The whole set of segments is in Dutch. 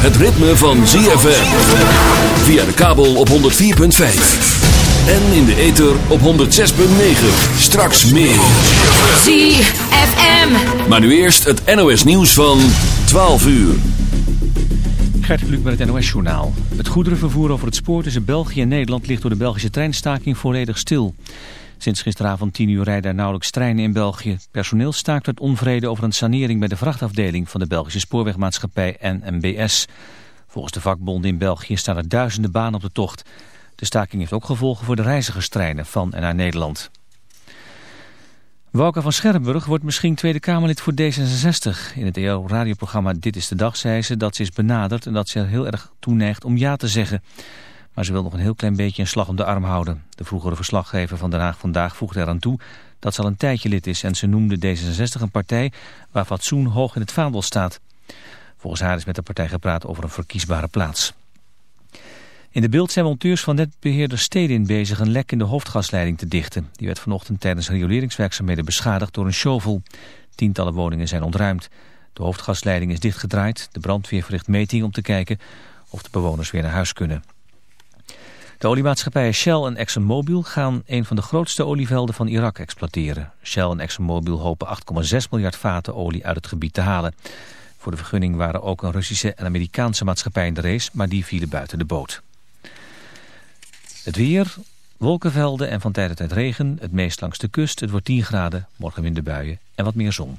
het ritme van ZFM. Via de kabel op 104.5. En in de ether op 106.9. Straks meer. ZFM. Maar nu eerst het NOS nieuws van 12 uur. Gert Kluk met het NOS-journaal. Het goederenvervoer over het spoor tussen België en Nederland ligt door de Belgische treinstaking volledig stil. Sinds gisteravond 10 uur rijden er nauwelijks treinen in België. Personeel staakt uit onvrede over een sanering bij de vrachtafdeling van de Belgische spoorwegmaatschappij NMBS. Volgens de vakbonden in België staan er duizenden banen op de tocht. De staking heeft ook gevolgen voor de reizigerstreinen van en naar Nederland. Wouke van Scherrenburg wordt misschien Tweede Kamerlid voor D66. In het EO-radioprogramma Dit is de Dag zei ze dat ze is benaderd en dat ze er heel erg toeneigt om ja te zeggen. Maar ze wil nog een heel klein beetje een slag om de arm houden. De vroegere verslaggever van Den Haag Vandaag voegde eraan toe dat ze al een tijdje lid is en ze noemde D66 een partij waar fatsoen hoog in het vaandel staat. Volgens haar is met de partij gepraat over een verkiesbare plaats. In de beeld zijn monteurs van netbeheerder Stedin bezig een lek in de hoofdgasleiding te dichten. Die werd vanochtend tijdens rioleringswerkzaamheden beschadigd door een shovel. Tientallen woningen zijn ontruimd. De hoofdgasleiding is dichtgedraaid. De brandweer verricht meting om te kijken of de bewoners weer naar huis kunnen. De oliemaatschappijen Shell en ExxonMobil gaan een van de grootste olievelden van Irak exploiteren. Shell en ExxonMobil hopen 8,6 miljard vaten olie uit het gebied te halen. Voor de vergunning waren ook een Russische en Amerikaanse maatschappij in de race, maar die vielen buiten de boot. Het weer, wolkenvelden en van tijd tot tijd regen, het meest langs de kust. Het wordt 10 graden, morgen minder buien en wat meer zon.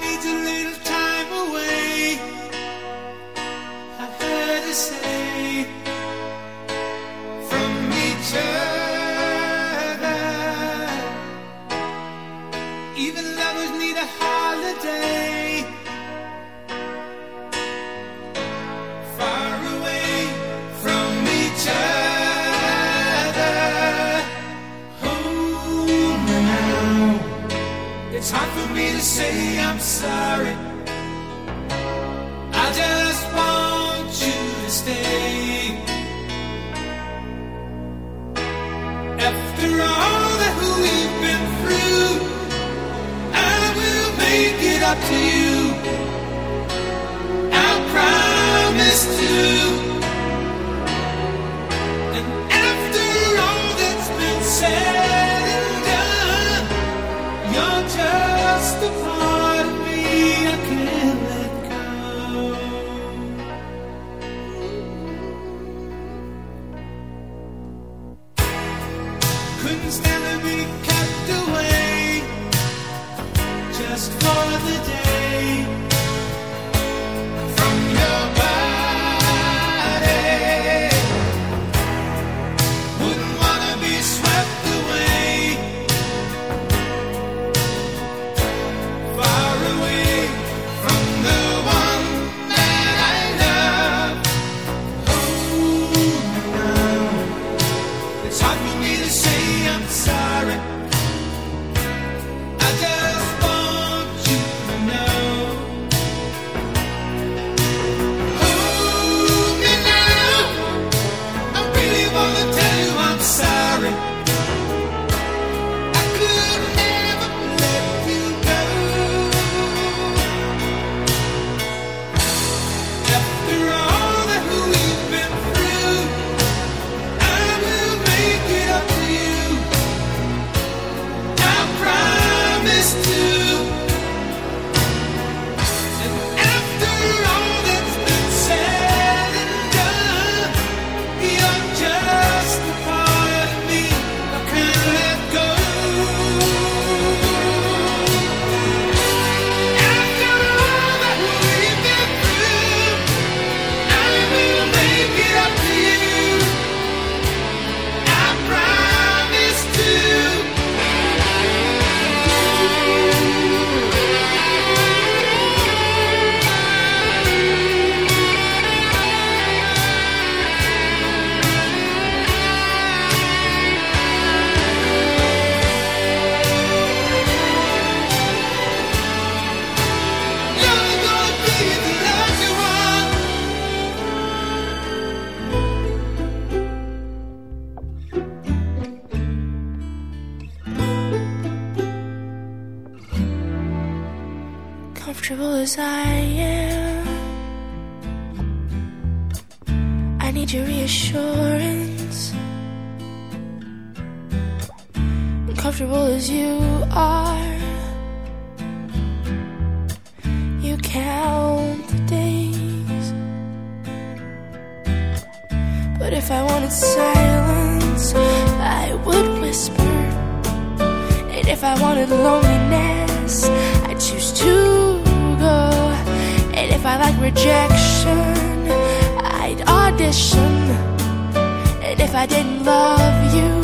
needs a little 자유 wanted silence, I would whisper. And if I wanted loneliness, I'd choose to go. And if I liked rejection, I'd audition. And if I didn't love you,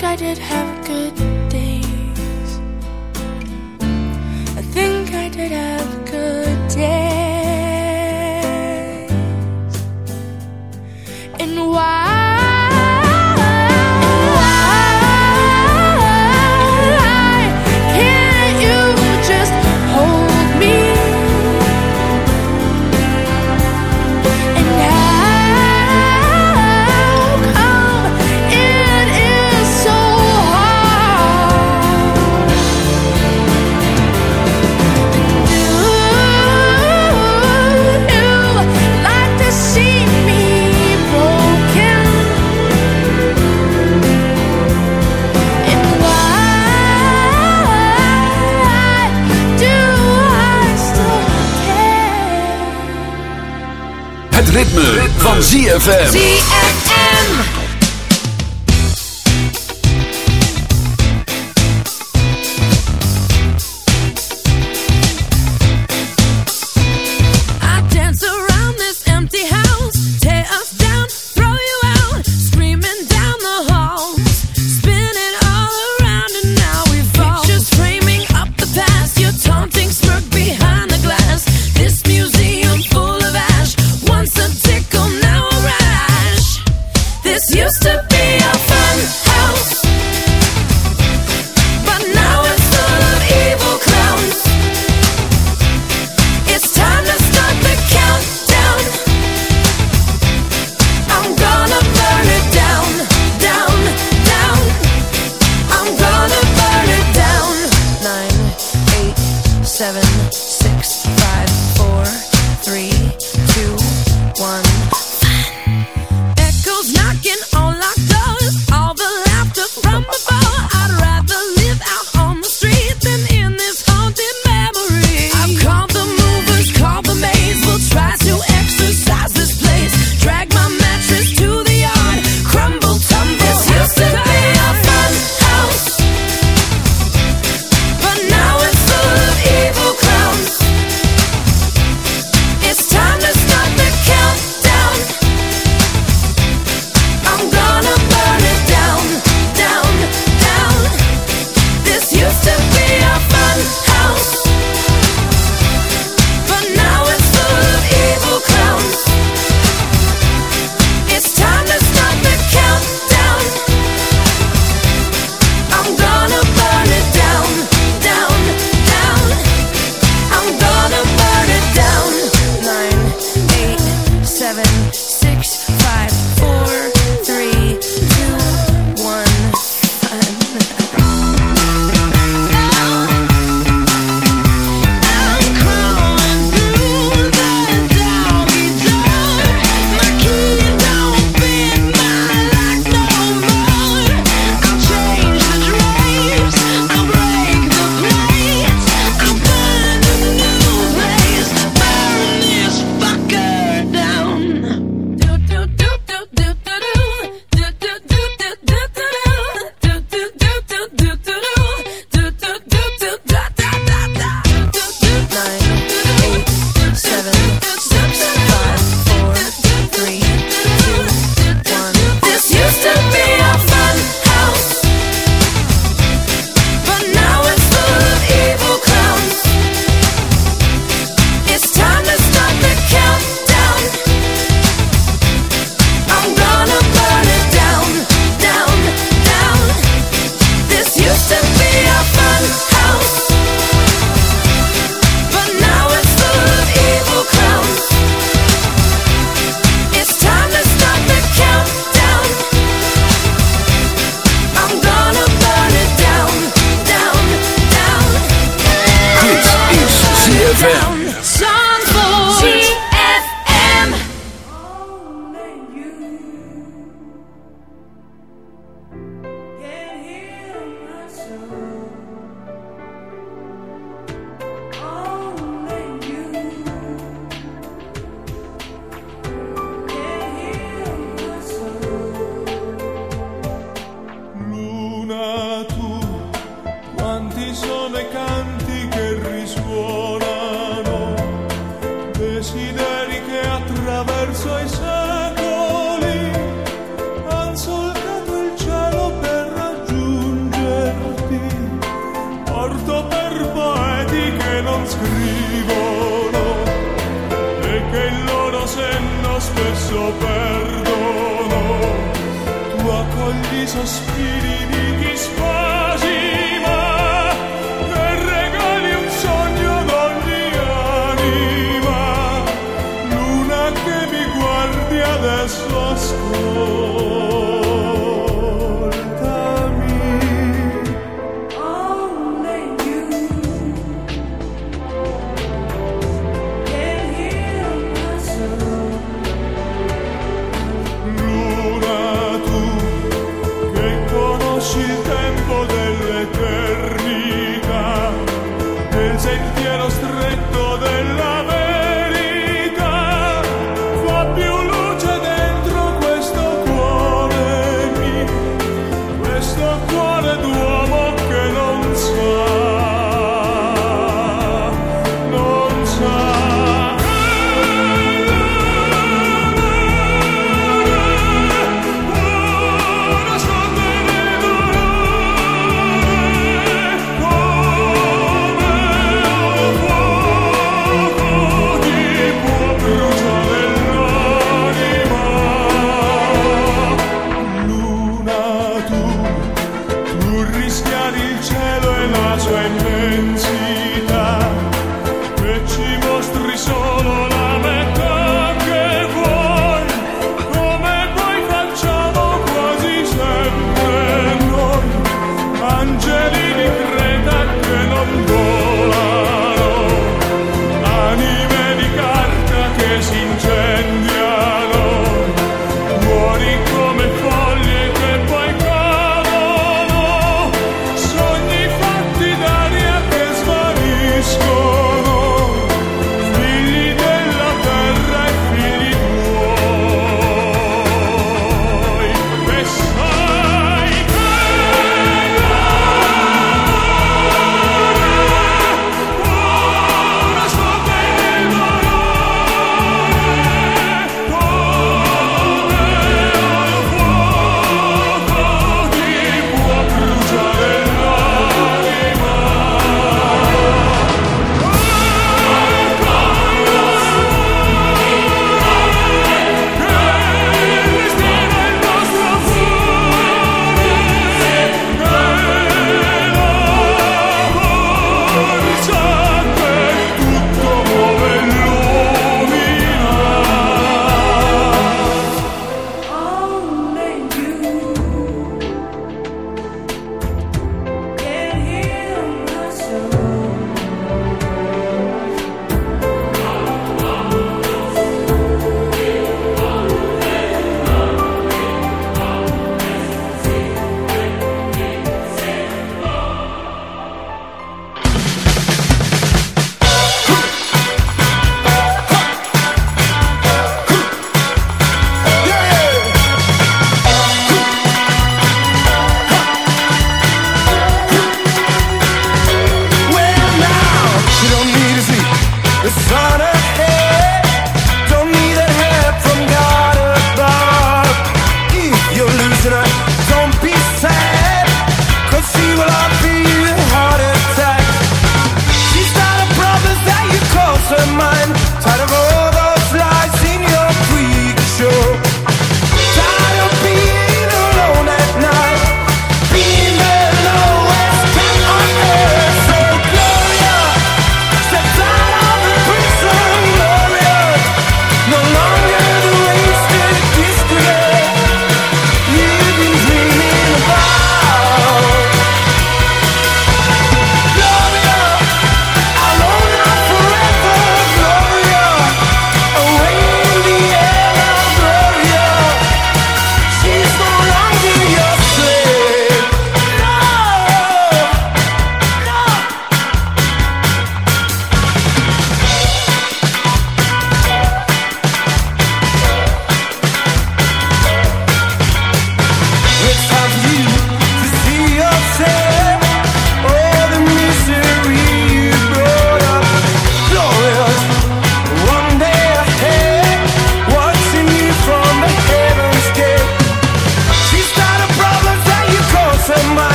think I did have ritme, van ZFM.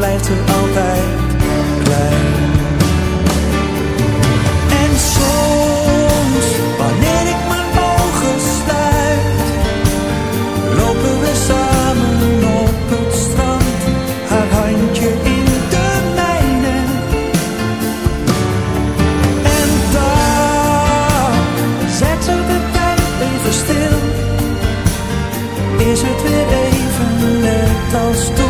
blijft er altijd bij. En soms, wanneer ik mijn ogen sluit, lopen we samen op het strand, haar handje in de mijne. En daar zetten we de tijd even stil, is het weer even net als toen.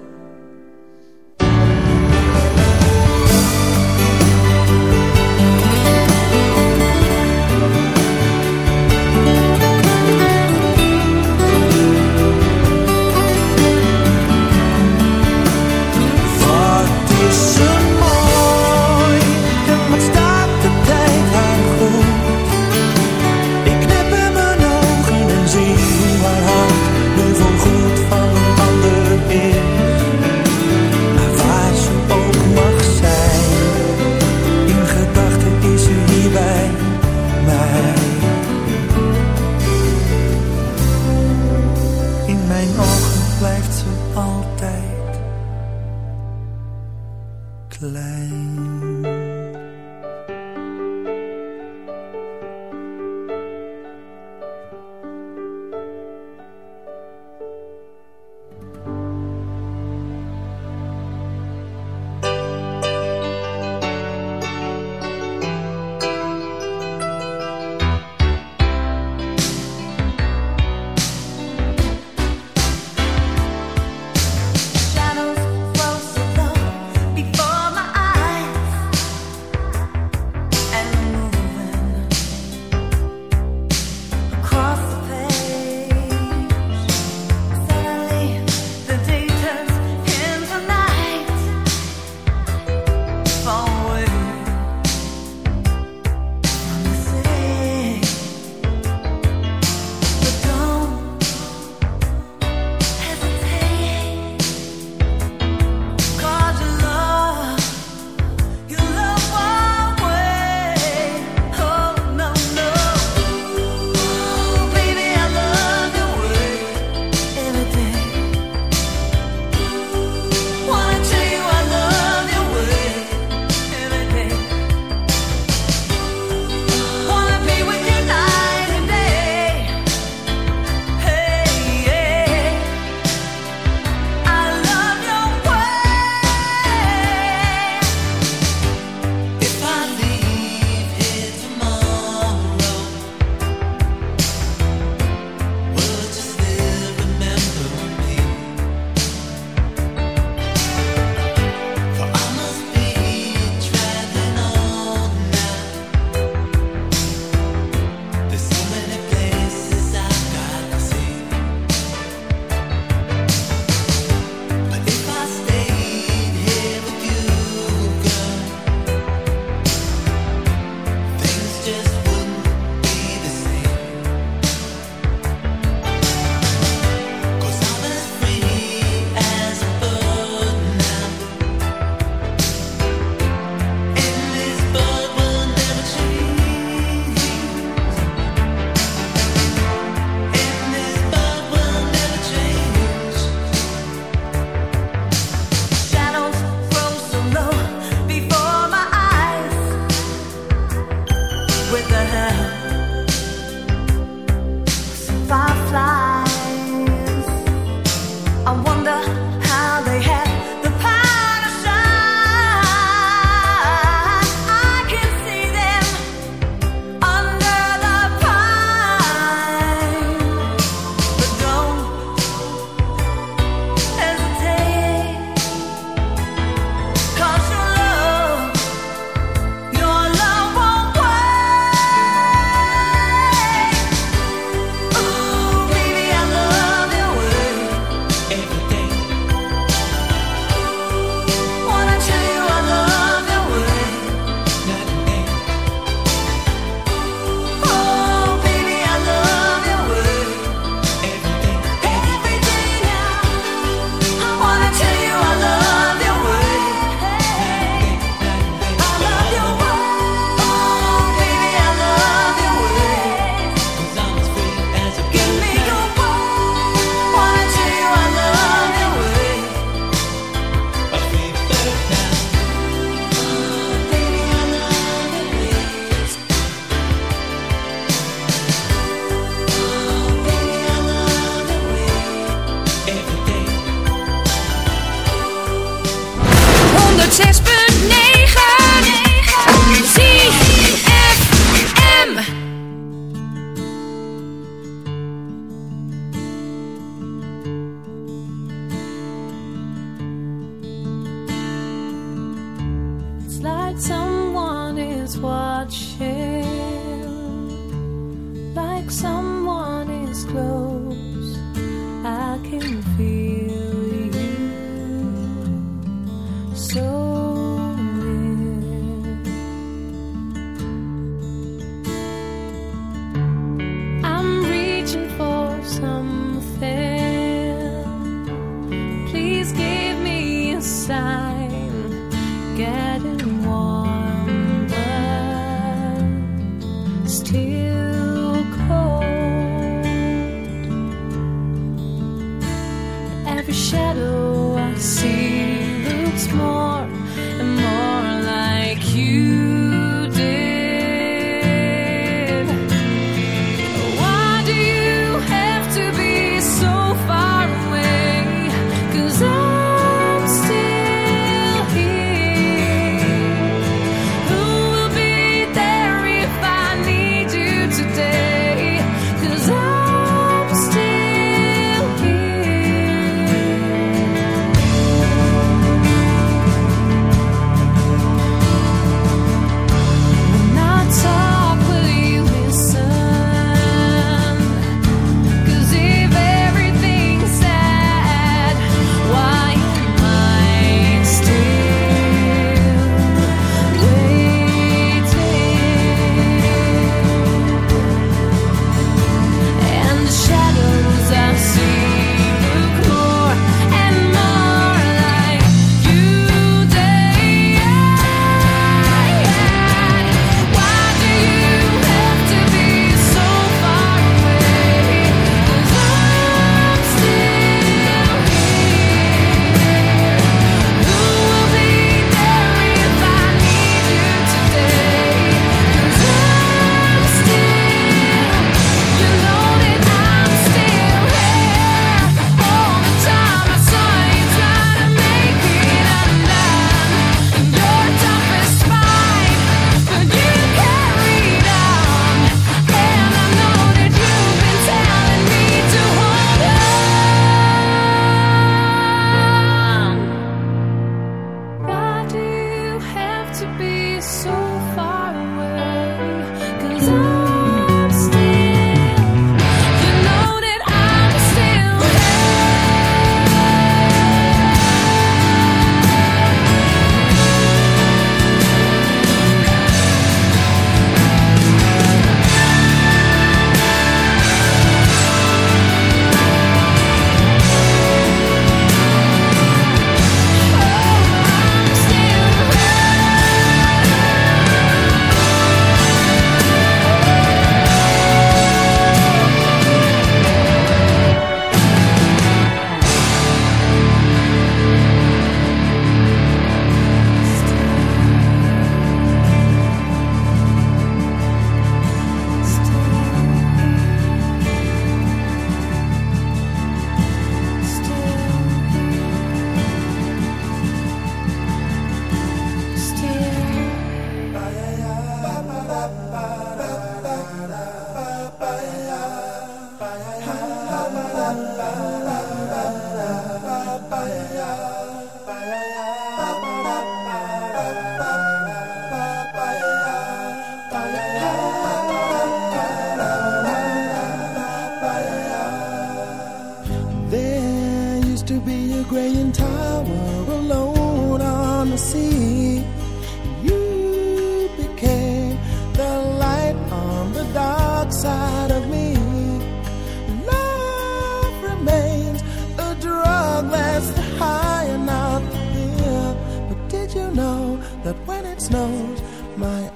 small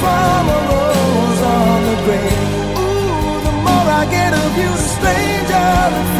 From a rose on the grave. Ooh, the more I get of you, stranger